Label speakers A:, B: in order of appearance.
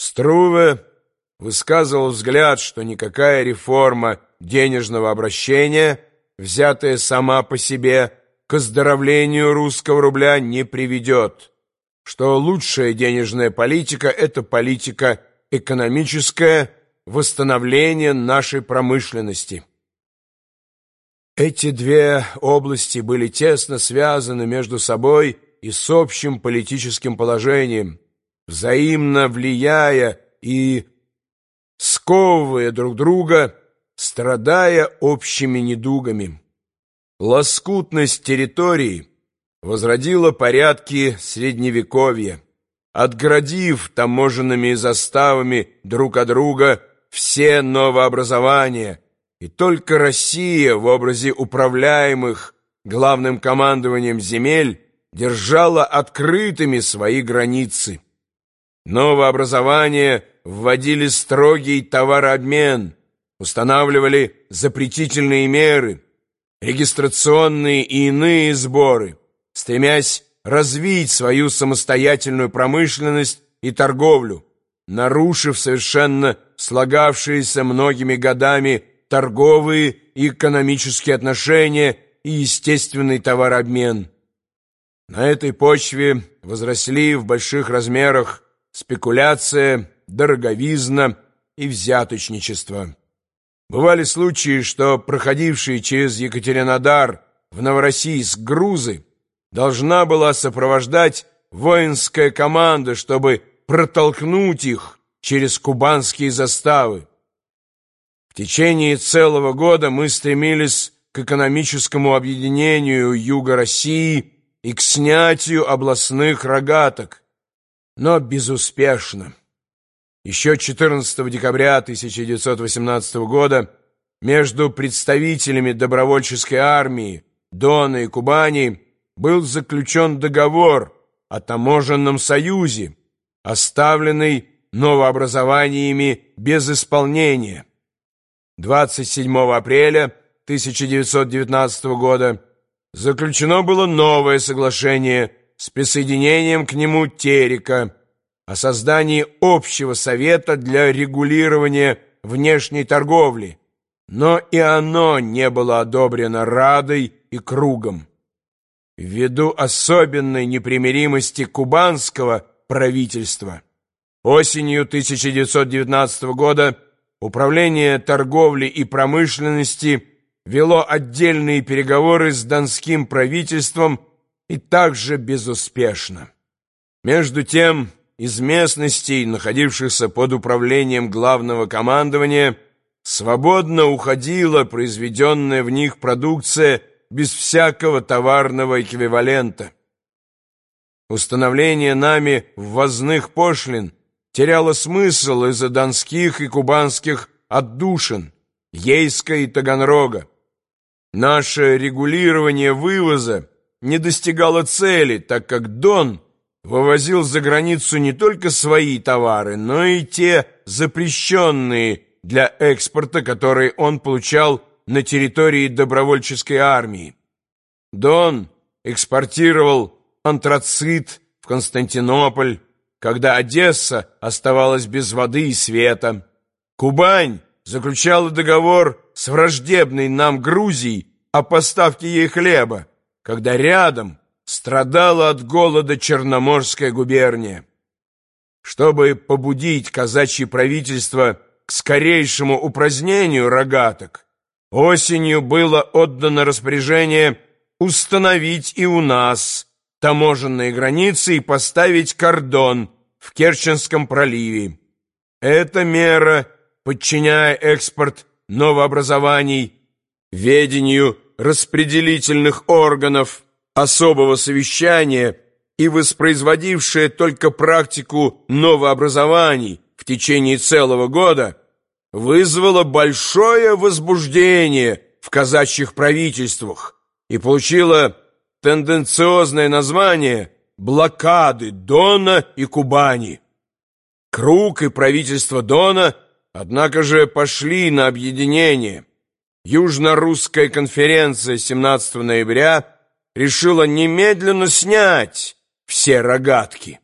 A: Струве высказывал взгляд, что никакая реформа денежного обращения, взятая сама по себе, к оздоровлению русского рубля не приведет, что лучшая денежная политика – это политика экономическая, восстановление нашей промышленности. Эти две области были тесно связаны между собой и с общим политическим положением, взаимно влияя и сковывая друг друга, страдая общими недугами. Лоскутность территории возродила порядки Средневековья, отградив таможенными заставами друг от друга все новообразования – и только Россия в образе управляемых главным командованием земель держала открытыми свои границы. Новообразования вводили строгий товарообмен, устанавливали запретительные меры, регистрационные и иные сборы, стремясь развить свою самостоятельную промышленность и торговлю, нарушив совершенно слагавшиеся многими годами торговые и экономические отношения и естественный товарообмен. На этой почве возросли в больших размерах спекуляция, дороговизна и взяточничество. Бывали случаи, что проходившие через Екатеринодар в Новороссийск грузы должна была сопровождать воинская команда, чтобы протолкнуть их через кубанские заставы. В течение целого года мы стремились к экономическому объединению Юга России и к снятию областных рогаток, но безуспешно. Еще 14 декабря 1918 года между представителями добровольческой армии Дона и Кубани был заключен договор о таможенном союзе, оставленный новообразованиями без исполнения. 27 апреля 1919 года заключено было новое соглашение с присоединением к нему Терека о создании общего совета для регулирования внешней торговли, но и оно не было одобрено Радой и Кругом. Ввиду особенной непримиримости кубанского правительства осенью 1919 года Управление торговли и промышленности вело отдельные переговоры с донским правительством и также безуспешно. Между тем, из местностей, находившихся под управлением главного командования, свободно уходила произведенная в них продукция без всякого товарного эквивалента. Установление нами ввозных пошлин – теряла смысл из-за донских и кубанских отдушин, Ейска и Таганрога. Наше регулирование вывоза не достигало цели, так как Дон вывозил за границу не только свои товары, но и те запрещенные для экспорта, которые он получал на территории добровольческой армии. Дон экспортировал антрацит в Константинополь, когда Одесса оставалась без воды и света. Кубань заключала договор с враждебной нам Грузией о поставке ей хлеба, когда рядом страдала от голода Черноморская губерния. Чтобы побудить казачье правительство к скорейшему упразднению рогаток, осенью было отдано распоряжение установить и у нас – таможенные границы и поставить кордон в Керченском проливе. Эта мера, подчиняя экспорт новообразований ведению распределительных органов особого совещания и воспроизводившая только практику новообразований в течение целого года, вызвала большое возбуждение в казачьих правительствах и получила тенденциозное название «Блокады Дона и Кубани». Круг и правительство Дона, однако же, пошли на объединение. Южно-русская конференция 17 ноября решила немедленно снять все рогатки.